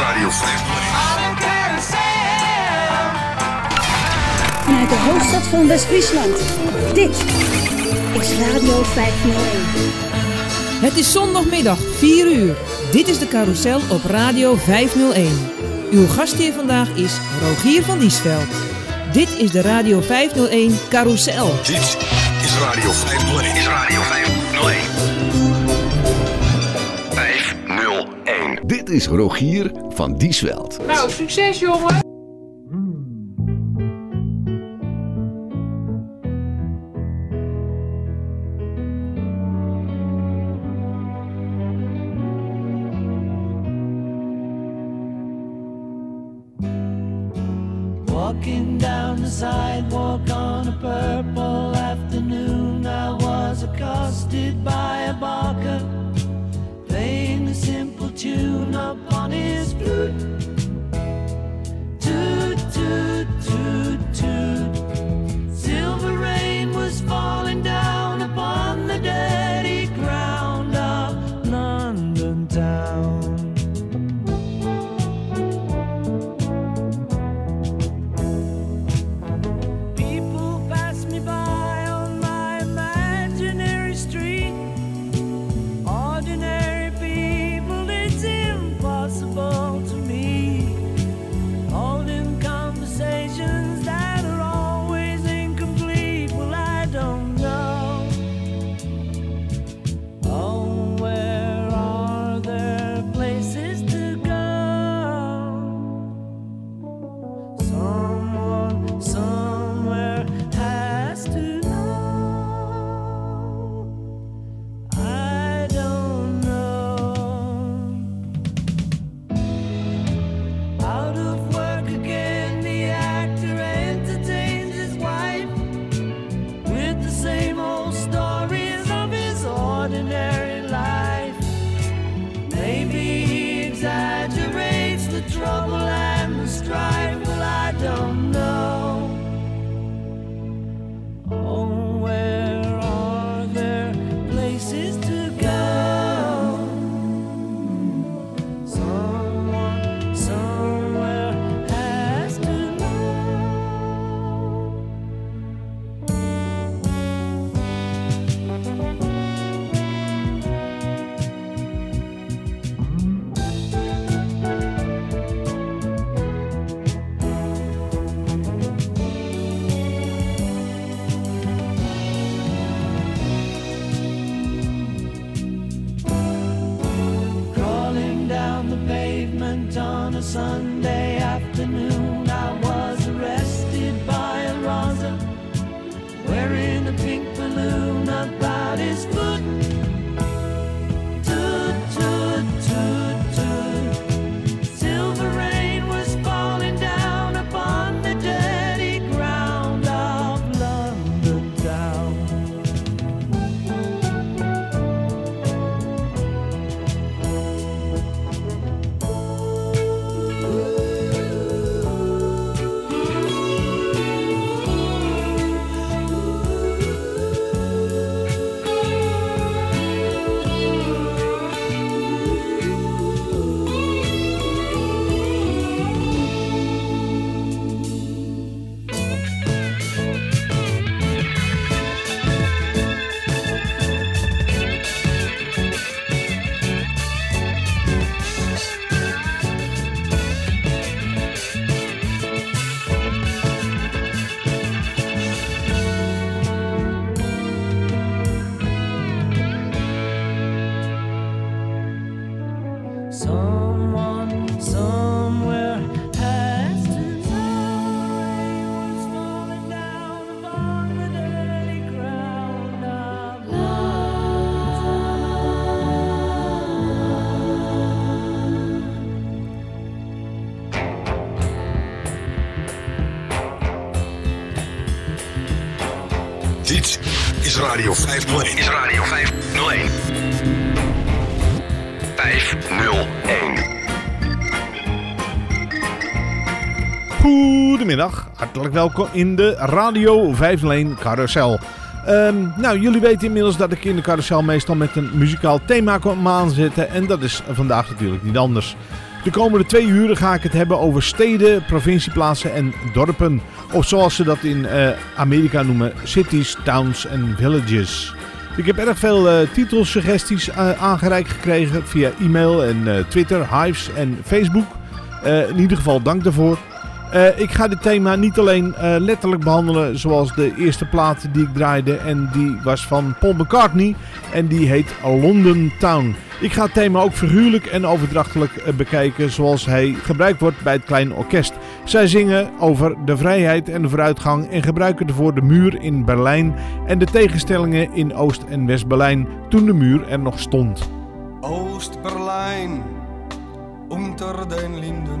Radio 501. Vanuit de hoofdstad van West-Friesland. Dit is Radio 501. Het is zondagmiddag 4 uur. Dit is de carousel op Radio 501. Uw gastheer vandaag is Rogier van Diesveld. Dit is de Radio 501 carousel. Dit is Radio 501. Is Radio 501. Dit is Rogier van Diesveld. Nou, succes jongen! 501. Is Radio 501. 501. Goedemiddag, hartelijk welkom in de Radio 501 Carousel. Ehm, nou, jullie weten inmiddels dat ik in de carousel meestal met een muzikaal thema kom aanzetten. En dat is vandaag natuurlijk niet anders. De komende twee uren ga ik het hebben over steden, provincieplaatsen en dorpen. Of zoals ze dat in eh, Amerika noemen, cities, towns en villages. Ik heb erg veel uh, titelsuggesties uh, aangereikt gekregen via e-mail en Twitter, Hives en Facebook. in ieder geval dank daarvoor. Ik ga dit thema niet alleen letterlijk behandelen zoals de eerste plaat die ik draaide. En die was van Paul McCartney en die heet London Town. Ik ga het thema ook figuurlijk en overdrachtelijk bekijken zoals hij gebruikt wordt bij het klein orkest. Zij zingen over de vrijheid en de vooruitgang en gebruiken ervoor de muur in Berlijn en de tegenstellingen in Oost- en West-Berlijn toen de muur er nog stond. Oost-Berlijn, unter den Linden,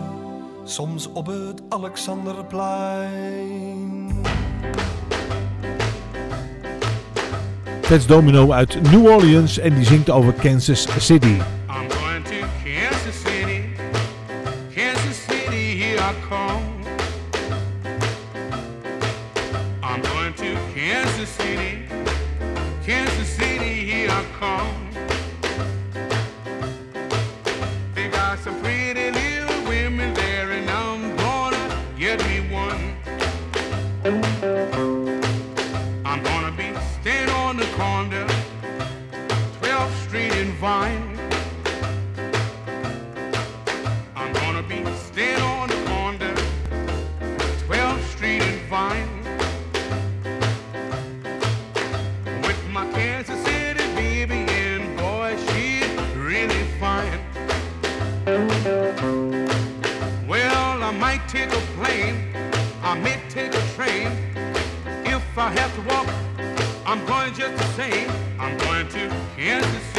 soms op het Alexanderplein. Fats Domino uit New Orleans en die zingt over Kansas City. I'm gonna be staying on the corner, 12th Street and Vine. I'm gonna be staying on the corner, 12th Street and Vine. With my Kansas City baby, and boy, she's really fine. Well, I might take a plane, I'm going just the same. I'm going to. Kansas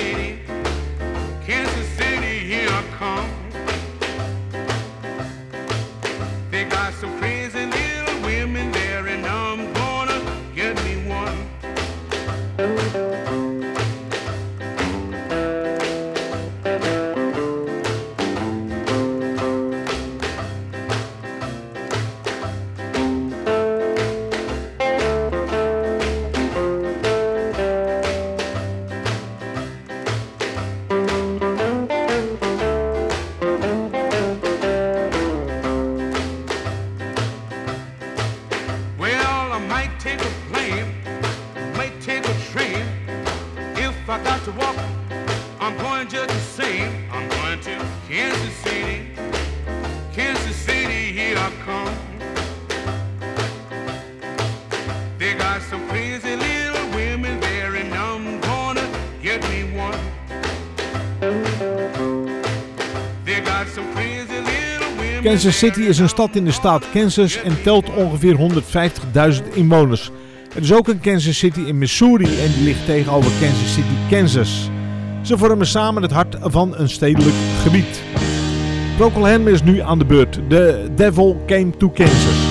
Kansas City is een stad in de staat Kansas en telt ongeveer 150.000 inwoners. Er is ook een Kansas City in Missouri en die ligt tegenover Kansas City, Kansas. Ze vormen samen het hart van een stedelijk gebied. Procol is nu aan de beurt. The Devil Came to Kansas.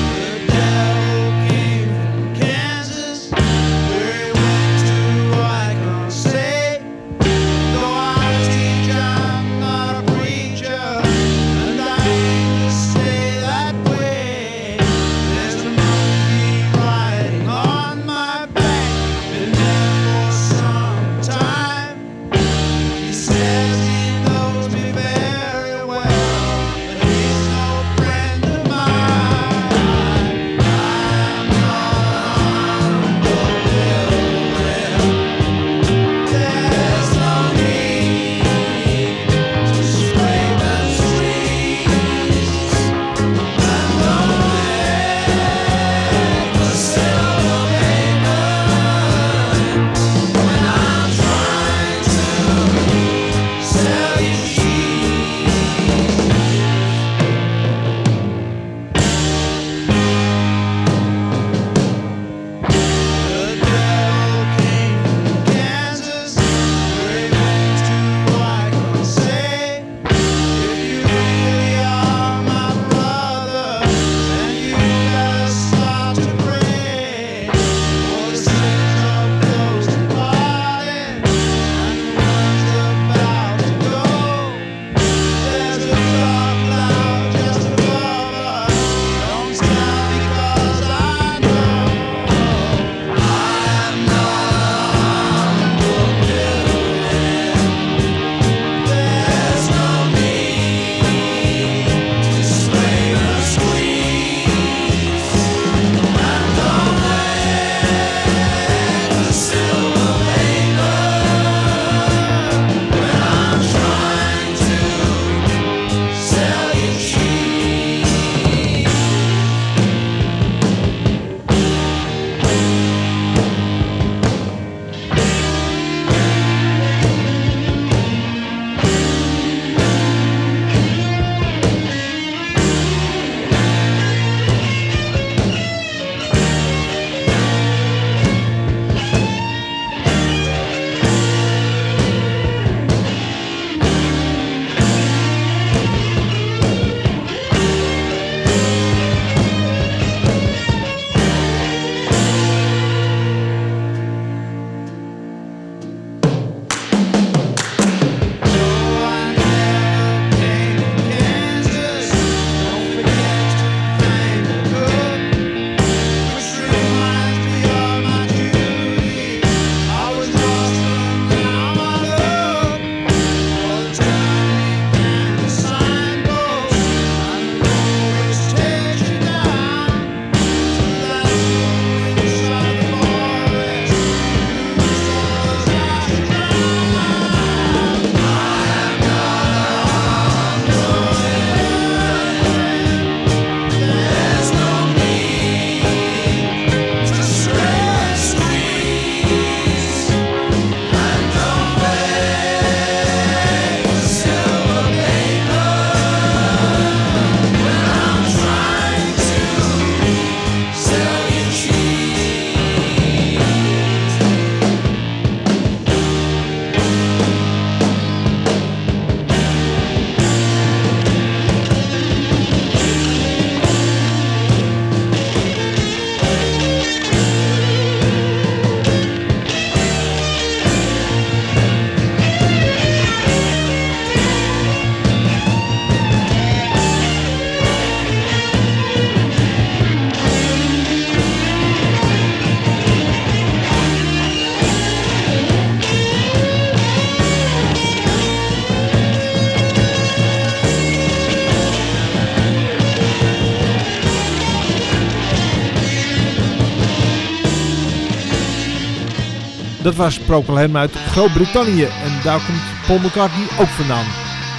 Dat was Proclaim uit Groot-Brittannië en daar komt Paul McCartney ook vandaan.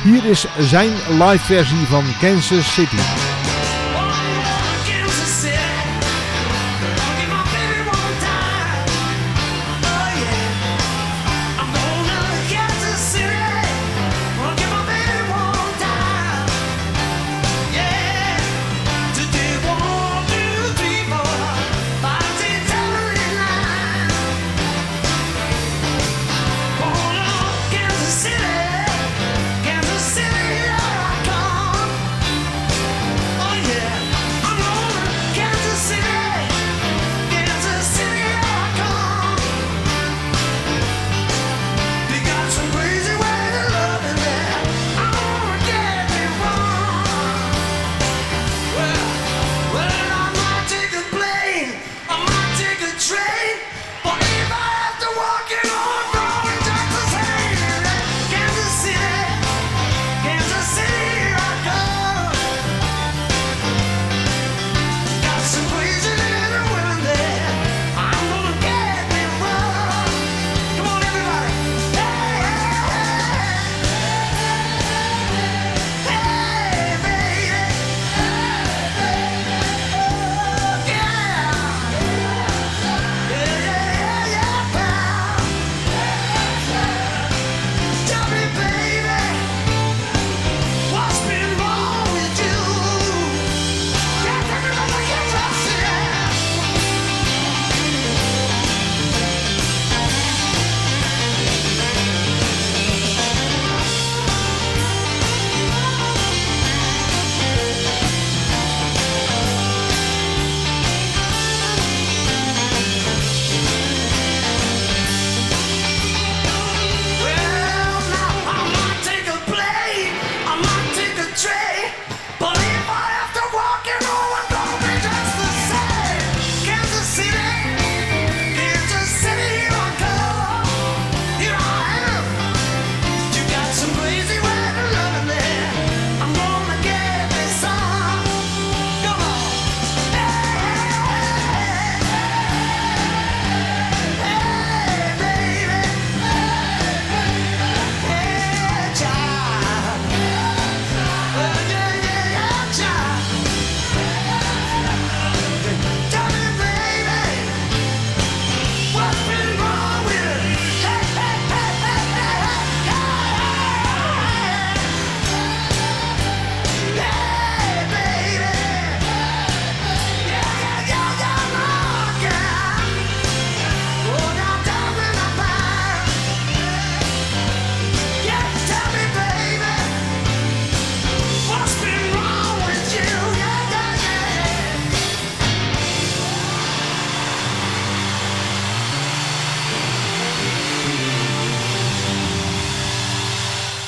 Hier is zijn live versie van Kansas City.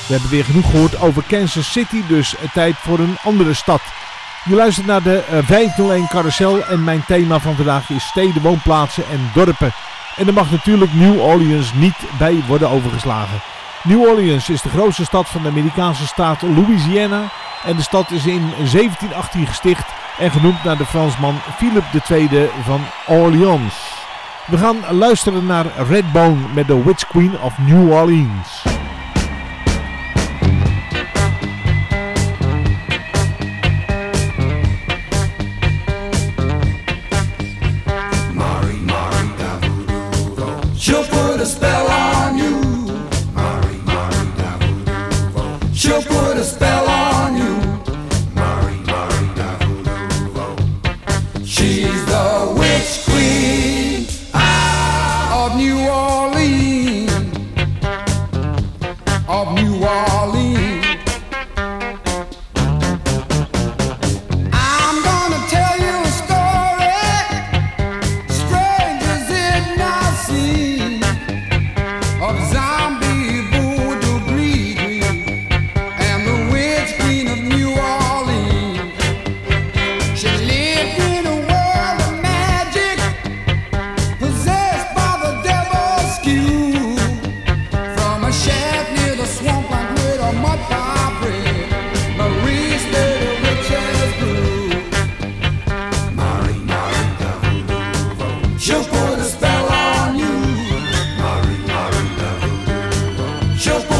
We hebben weer genoeg gehoord over Kansas City, dus tijd voor een andere stad. Je luistert naar de 501 eh, Carousel en mijn thema van vandaag is steden, woonplaatsen en dorpen. En er mag natuurlijk New Orleans niet bij worden overgeslagen. New Orleans is de grootste stad van de Amerikaanse staat Louisiana en de stad is in 1718 gesticht en genoemd naar de Fransman Philip II van Orleans. We gaan luisteren naar Redbone met de Witch Queen of New Orleans. your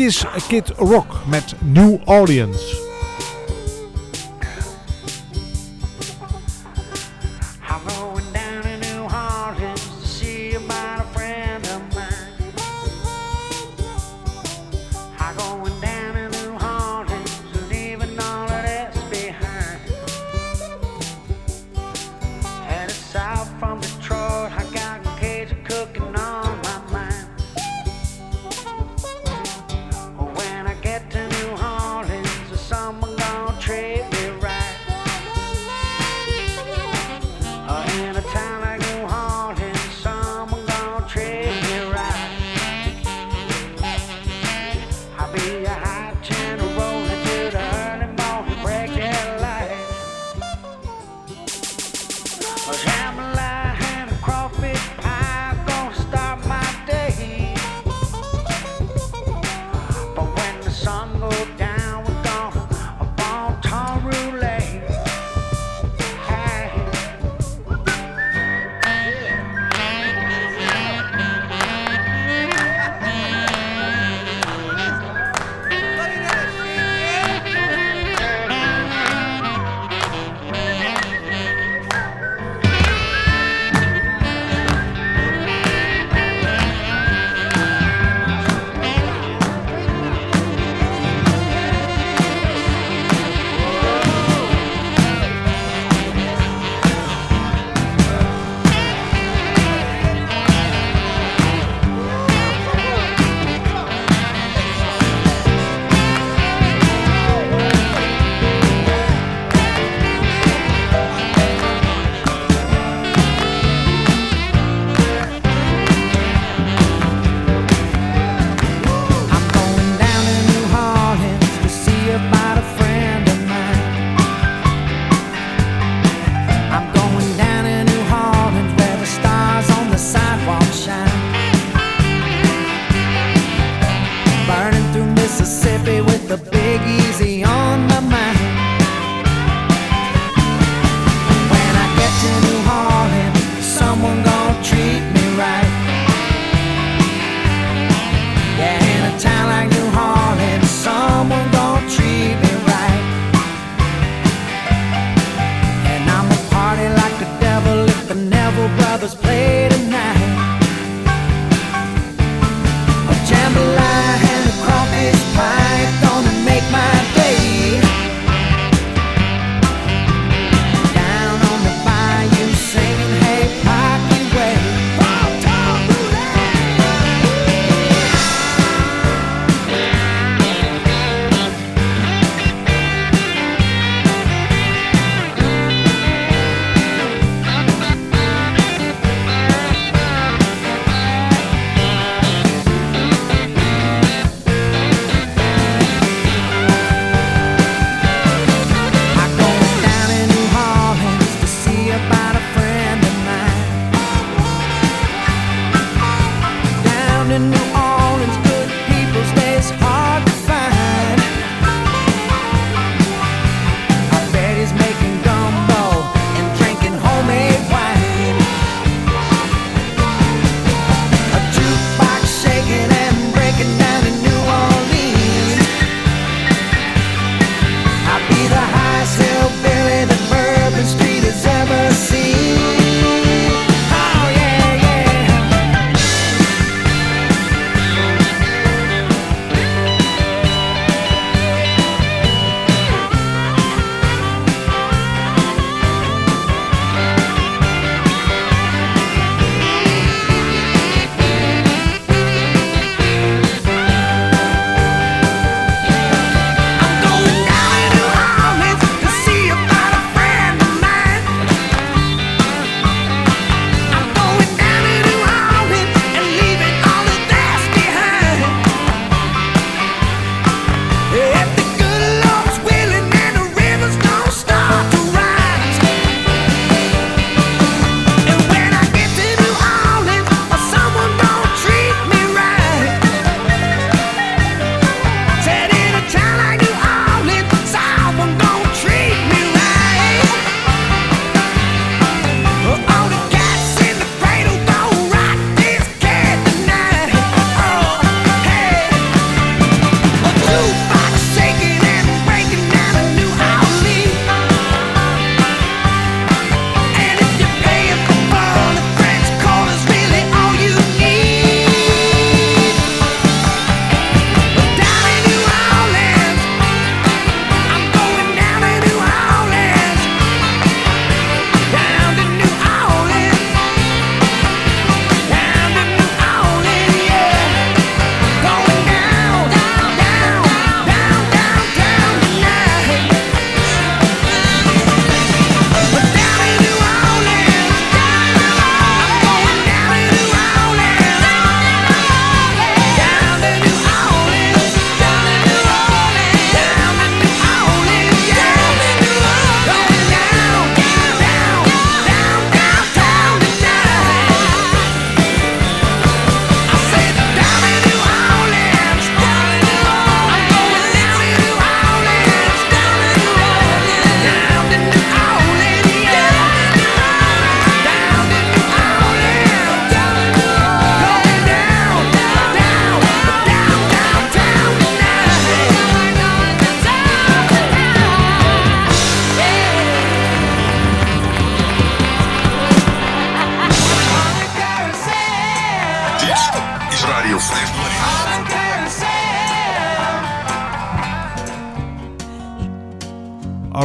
Dit is Kid Rock met New Orleans.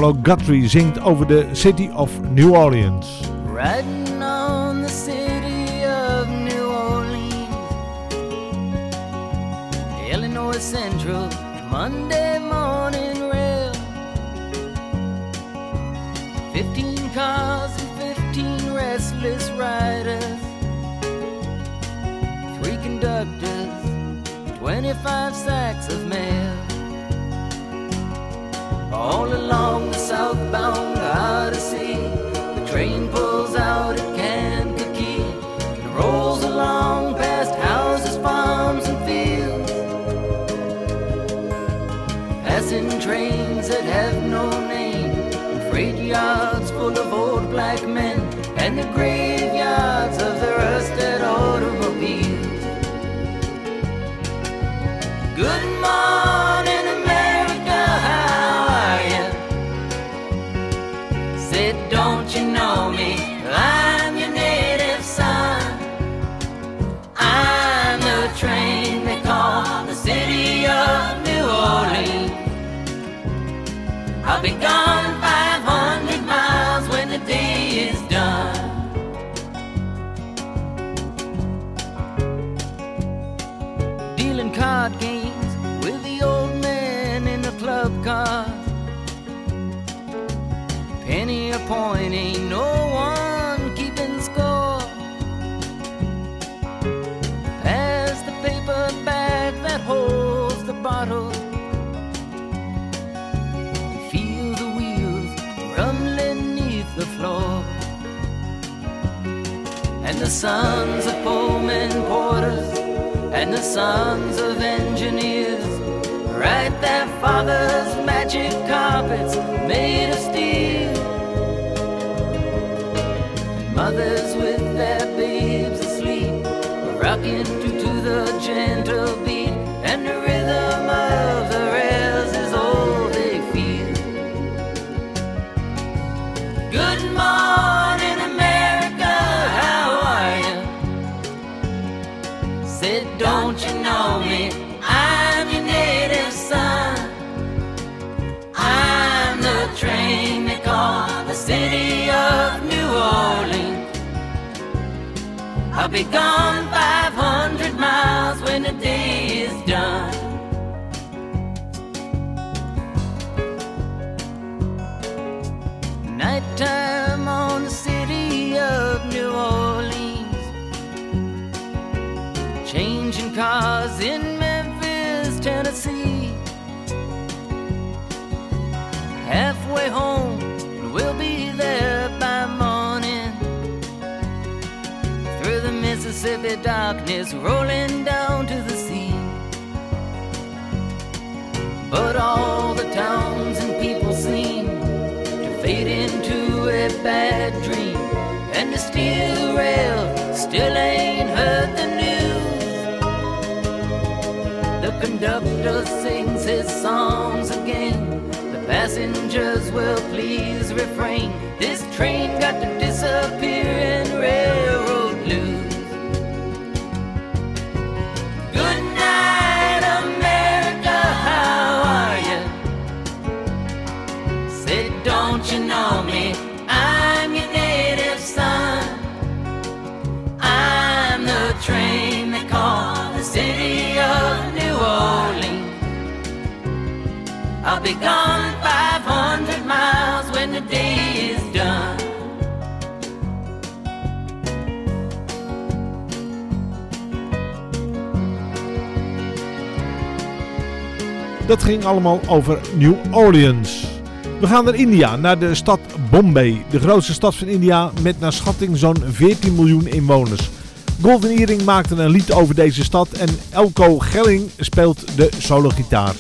Arlo Guthrie zingt over de City of New Orleans. Riding on the city of New Orleans, Illinois Central, Monday morning rail. 15 cars and 15 restless riders, three conductors, 25 sacks of mail. All along the southbound Odyssey, the train pulls out at Kankakee and rolls along past houses, farms, and fields. Passing trains that have no name, and freight yards full of old black men, and the graveyards of the rusted automobiles. Good be gone 500 miles when the day is done. Dealing card games with the old man in the club car. Penny a point, the sons of Pullman porters and the sons of engineers write their father's magic carpets made of steel. Mothers with their babes asleep, rocking to, to the gentle become rolling down to the sea. But all the towns and people seem to fade into a bad dream. And the steel rail still ain't heard the news. The conductor sings his songs again. The passengers will please refrain. This train got to disappear Dat ging allemaal over New Orleans. We gaan naar India, naar de stad Bombay. De grootste stad van India met naar schatting zo'n 14 miljoen inwoners. Golden Earring maakte een lied over deze stad en Elko Gelling speelt de sologitaar.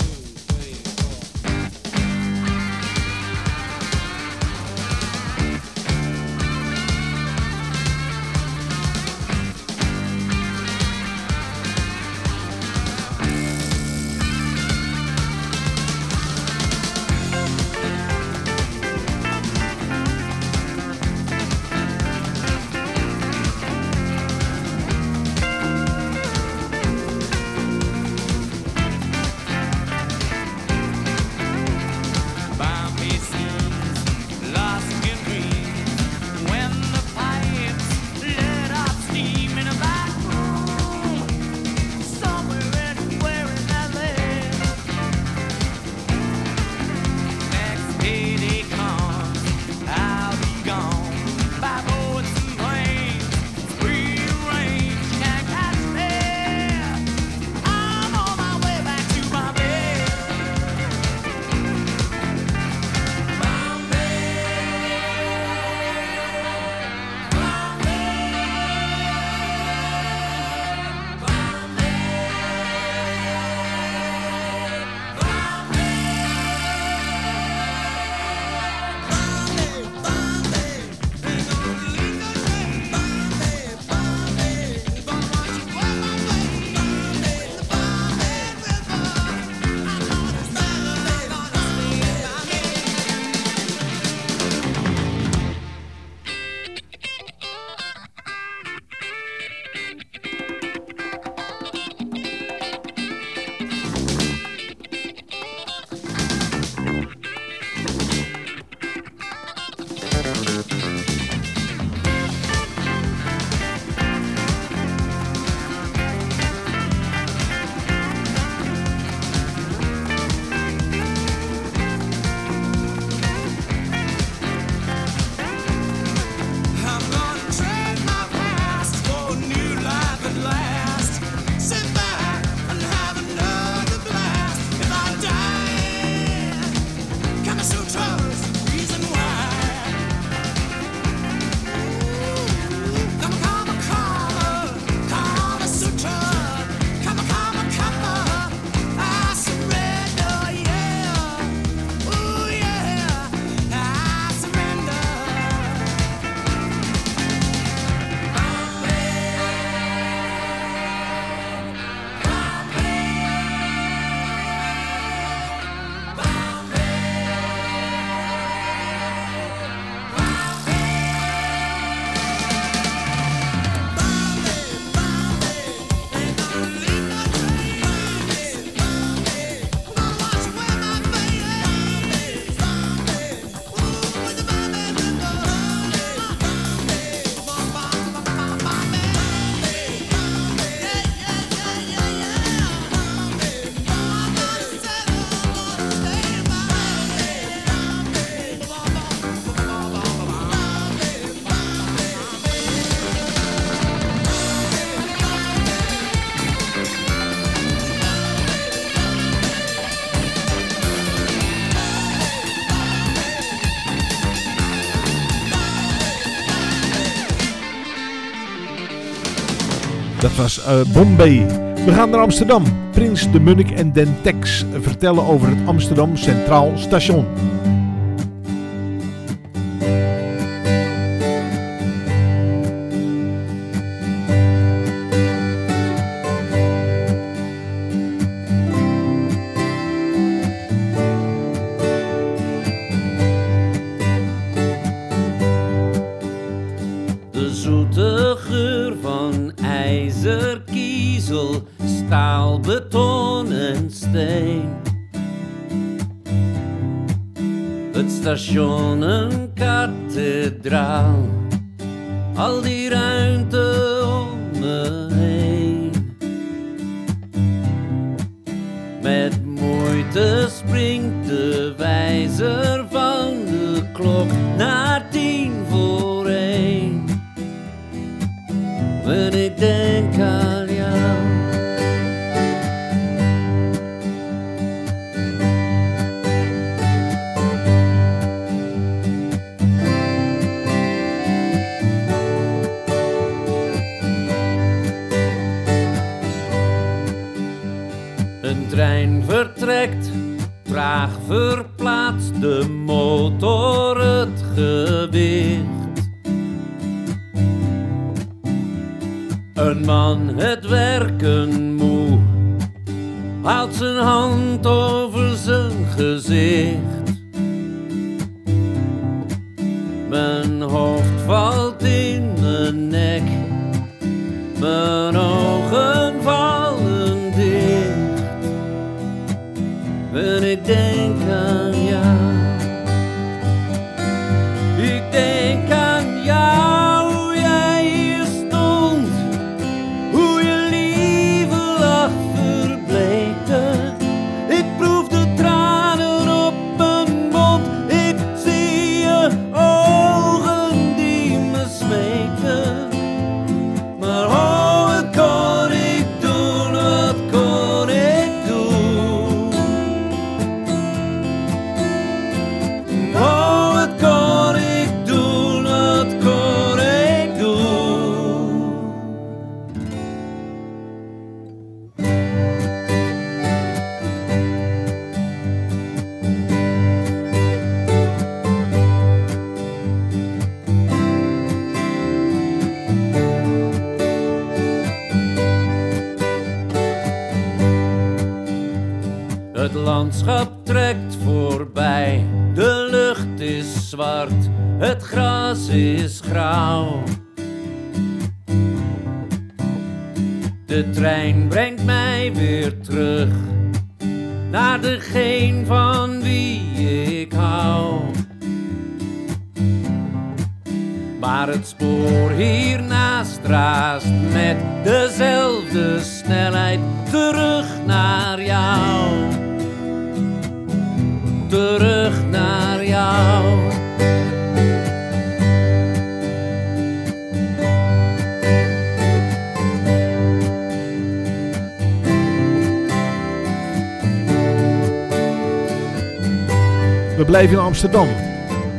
Was eh, Bombay. We gaan naar Amsterdam. Prins, de Munnik en Den Tex vertellen over het Amsterdam Centraal Station. Wanneer ik denk aan landschap trekt voorbij, de lucht is zwart, het gras is grauw. De trein brengt mij weer terug naar degene van wie ik hou. Maar het spoor hiernaast raast met dezelfde snelheid terug naar jou. Terug naar jou. We blijven in Amsterdam.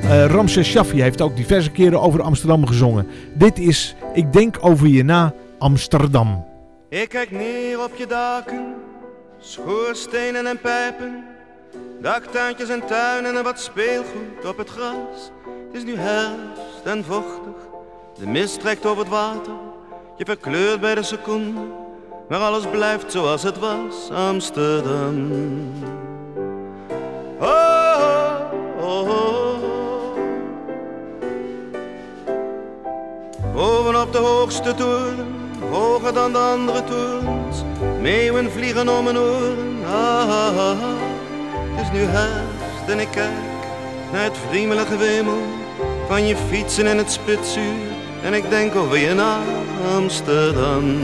Eh Ramses Shaffi heeft ook diverse keren over Amsterdam gezongen. Dit is Ik denk over je na, Amsterdam. Ik kijk neer op je daken, schoorstenen en pijpen, daktuintjes en tuinen en wat speelgoed op het gras. Het is nu herfst en vochtig, de mist trekt over het water, je verkleurt bij de seconde, maar alles blijft zoals het was, Amsterdam. Oh, oh, oh. Bovenop de hoogste toren, hoger dan de andere torens, meeuwen vliegen om mijn oren. Ah, ah, ah. Het is nu herfst en ik kijk naar het vriemelige wemel van je fietsen en het spitsuur. En ik denk over je na Amsterdam.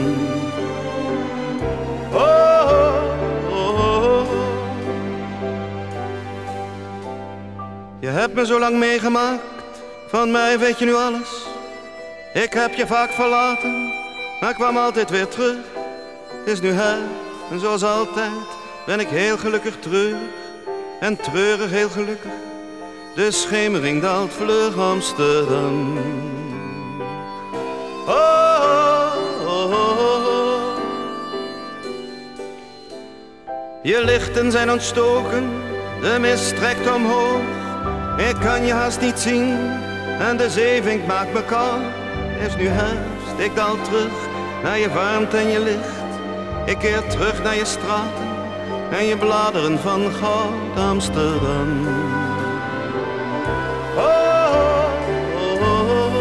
Oh, oh, oh, oh. Je hebt me zo lang meegemaakt, van mij weet je nu alles. Ik heb je vaak verlaten, maar kwam altijd weer terug. Het is nu her, en zoals altijd ben ik heel gelukkig treurig en treurig heel gelukkig. De schemering daalt vlug Amsterdam. Oh, oh, je lichten zijn ontstoken, de mist trekt omhoog. Ik kan je haast niet zien en de zeevink maakt me koud. Is nu herfst, ik daal terug naar je warmte en je licht. Ik keer terug naar je straten en je bladeren van goud Amsterdam. Oh, oh, oh.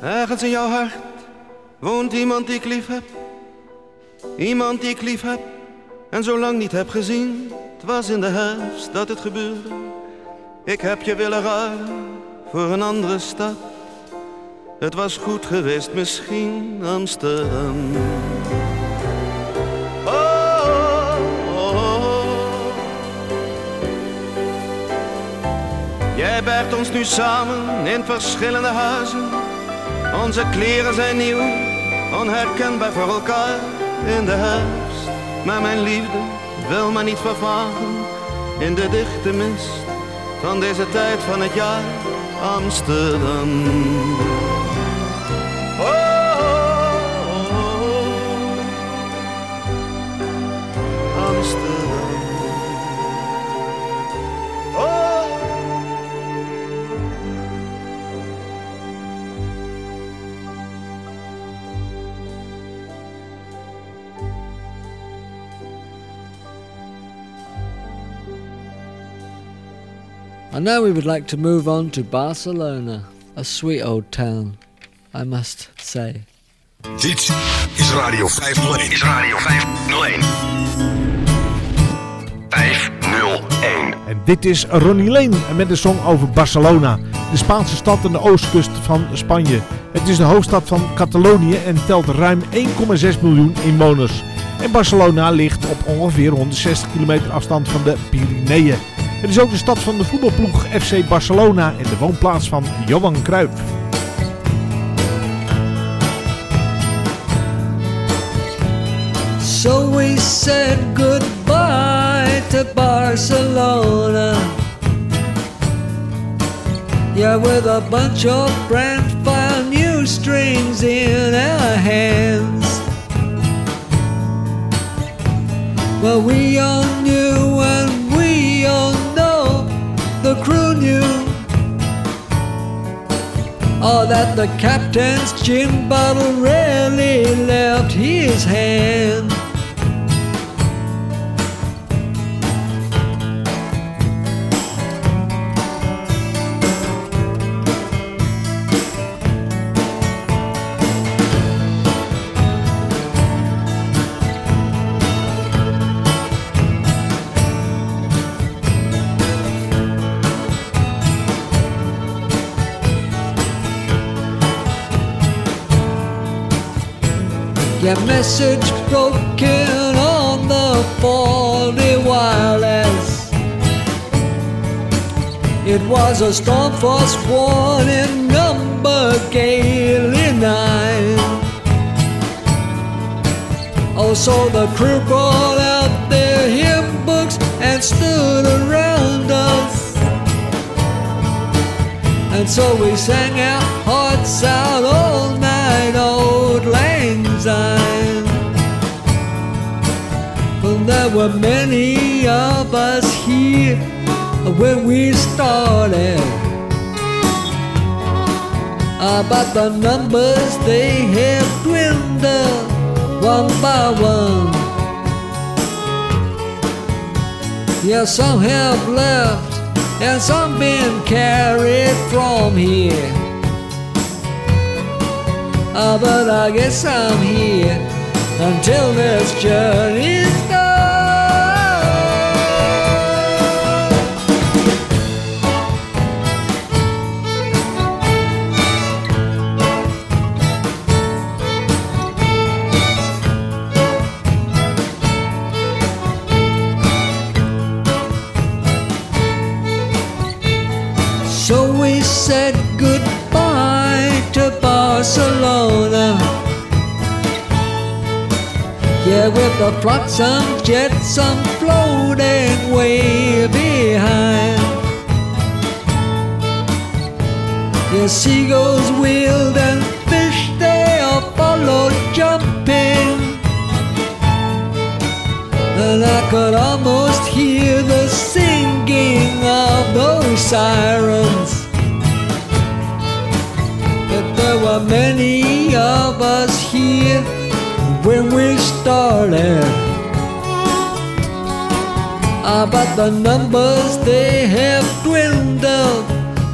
Ergens in jouw hart woont iemand die ik lief heb. Iemand die ik lief heb en zo lang niet heb gezien. Het was in de herfst dat het gebeurde. Ik heb je willen ruilen voor een andere stad. Het was goed geweest misschien Amsterdam. Oh, oh, oh. Jij bergt ons nu samen in verschillende huizen. Onze kleren zijn nieuw, onherkenbaar voor elkaar in de herfst. Maar mijn liefde wil maar niet vervagen in de dichte mist van deze tijd van het jaar Amsterdam. And now we would like to move on to Barcelona, a sweet old town, I must say. Dit is Radio 501. Is Radio 501. 501. En dit is Ronnie Lane met een song over Barcelona, de Spaanse stad aan de oostkust van Spanje. Het is de hoofdstad van Catalonië en telt ruim 1,6 miljoen inwoners. En Barcelona ligt op ongeveer 160 kilometer afstand van de Pyreneeën. Het is ook de stad van de voetbalploeg FC Barcelona en de woonplaats van Johan Cruijff. So we said goodbye to Barcelona. Yeah, with a bunch of brand fine new strings in our hands. Well, we all knew the crew knew. Oh, that the captain's gin bottle rarely left his hand. Your message broken on the faulty wireless. It was a storm force warning number gaily nine. Oh, so the crew brought out their hymn books and stood around us. And so we sang our hearts out all night, old lang syne. Well, there were many of us here when we started. Ah, but the numbers they have dwindled one by one. Yeah, some have left and some been carried from here. Ah, but I guess I'm here until this journey's Barcelona. Yeah, with the flotsam, jetsam floating way behind. Yeah, seagulls wheeled and fish they all followed jumping. And I could almost hear the singing of those sirens. Were many of us here when we started. Ah, but the numbers they have dwindled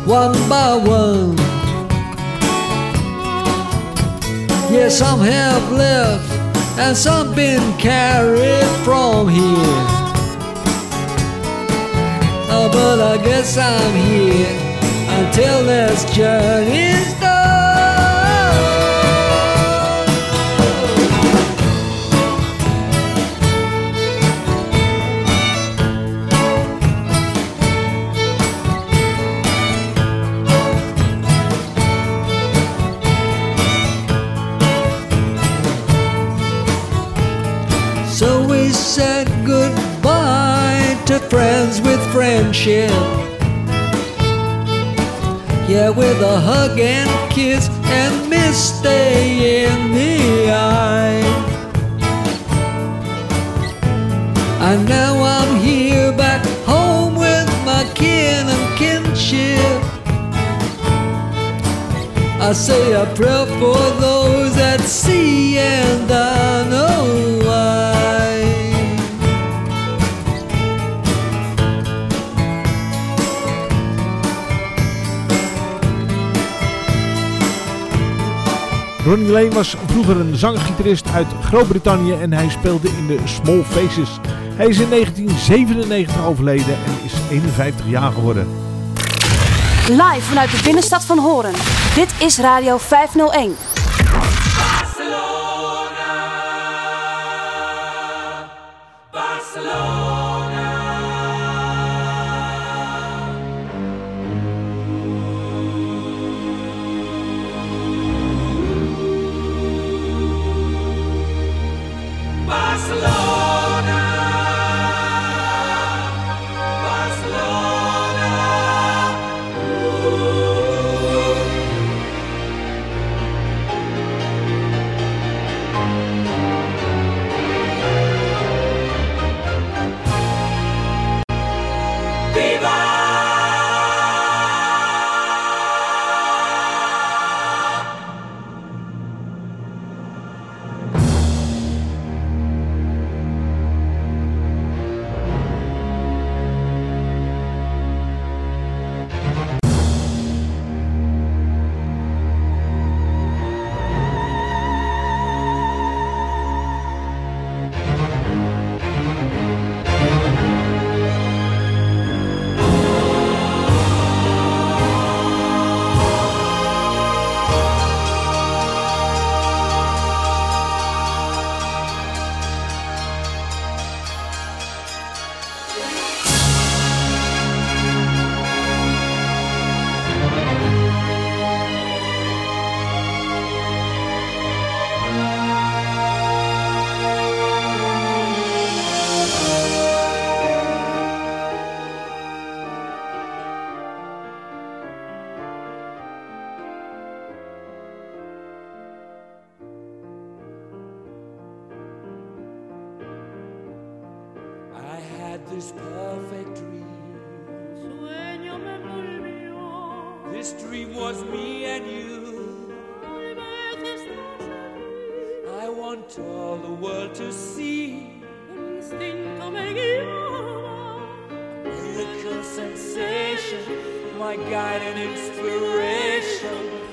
one by one. Yeah, some have left and some been carried from here. Oh, but I guess I'm here until this journey's done. Friends with friendship. Yeah, with a hug and kiss and misstay in the eye. And now I'm here back home with my kin and kinship. I say a prayer for those at sea, and Ronnie Lane was vroeger een zanggitarist uit Groot-Brittannië en hij speelde in de Small Faces. Hij is in 1997 overleden en is 51 jaar geworden. Live vanuit de binnenstad van Horen. Dit is Radio 501. My guide and inspiration.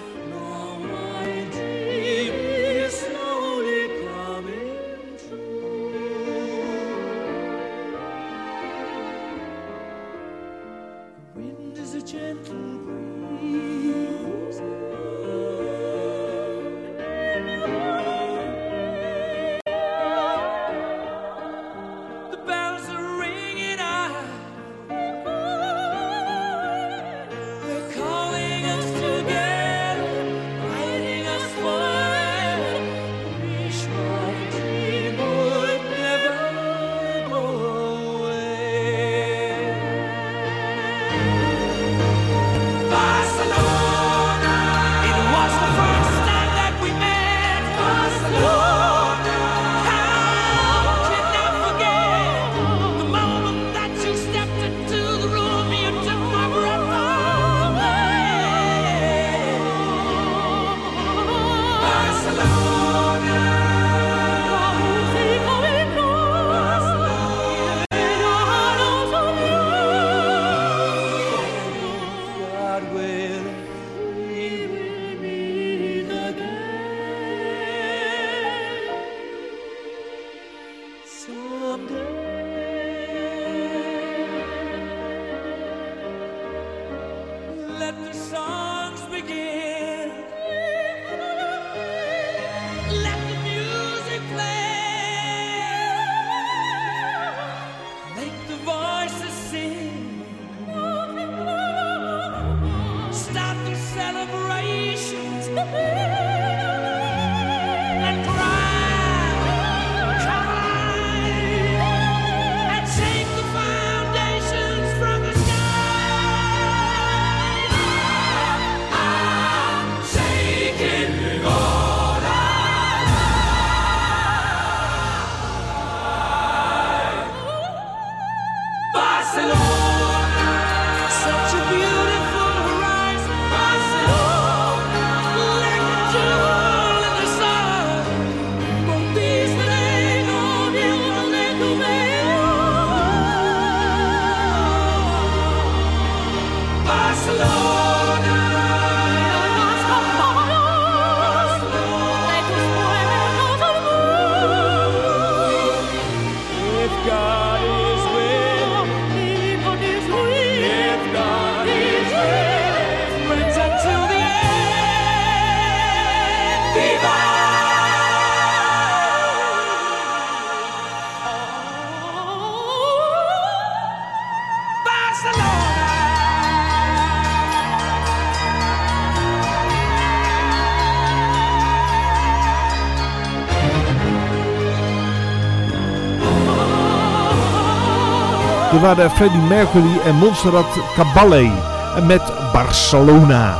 Er waren Freddie Mercury en Montserrat Caballé met Barcelona.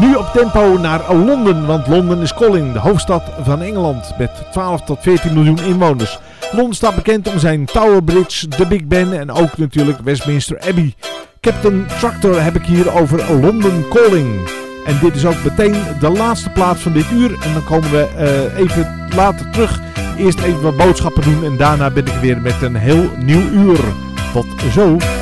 Nu op tempo naar Londen, want Londen is calling, de hoofdstad van Engeland met 12 tot 14 miljoen inwoners. Londen staat bekend om zijn Tower Bridge, de Big Ben en ook natuurlijk Westminster Abbey. Captain Tractor heb ik hier over Londen Calling. En dit is ook meteen de laatste plaats van dit uur. En dan komen we eh, even later terug. Eerst even wat boodschappen doen en daarna ben ik weer met een heel nieuw uur. Tot zo!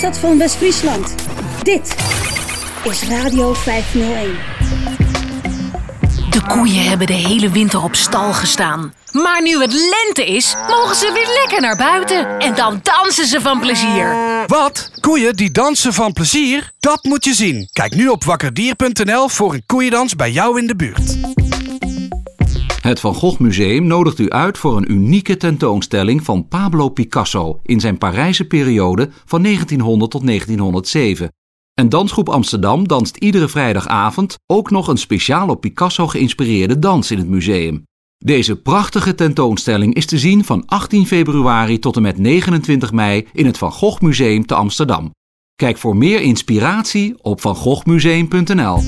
Hoofdstad van West-Friesland. Dit is Radio 501. De koeien hebben de hele winter op stal gestaan. Maar nu het lente is, mogen ze weer lekker naar buiten. En dan dansen ze van plezier. Wat? Koeien die dansen van plezier? Dat moet je zien. Kijk nu op wakkerdier.nl voor een koeiendans bij jou in de buurt. Het Van Gogh Museum nodigt u uit voor een unieke tentoonstelling van Pablo Picasso in zijn Parijse periode van 1900 tot 1907. En Dansgroep Amsterdam danst iedere vrijdagavond ook nog een speciaal op Picasso geïnspireerde dans in het museum. Deze prachtige tentoonstelling is te zien van 18 februari tot en met 29 mei in het Van Gogh Museum te Amsterdam. Kijk voor meer inspiratie op vangoghmuseum.nl.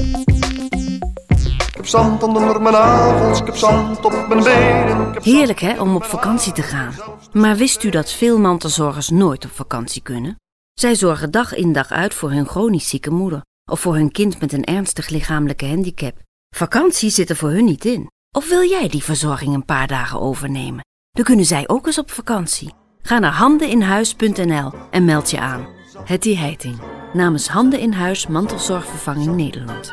Ik heb zand onder mijn nagels, ik heb zand op mijn benen. Heerlijk hè, om op vakantie te gaan. Maar wist u dat veel mantelzorgers nooit op vakantie kunnen? Zij zorgen dag in dag uit voor hun chronisch zieke moeder of voor hun kind met een ernstig lichamelijke handicap. Vakantie zit er voor hun niet in. Of wil jij die verzorging een paar dagen overnemen? Dan kunnen zij ook eens op vakantie. Ga naar handeninhuis.nl en meld je aan. Hetty Heiting, namens Handen in Huis Mantelzorgvervanging Nederland.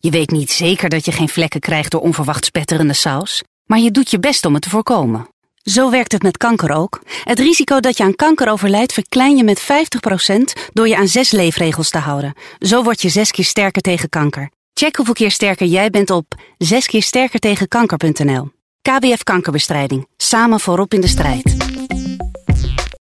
Je weet niet zeker dat je geen vlekken krijgt door onverwacht spetterende saus, maar je doet je best om het te voorkomen. Zo werkt het met kanker ook. Het risico dat je aan kanker overlijdt verklein je met 50% door je aan zes leefregels te houden. Zo word je zes keer sterker tegen kanker. Check hoeveel keer sterker jij bent op zeskeersterkertegenkanker.nl. KWF Kankerbestrijding. Samen voorop in de strijd.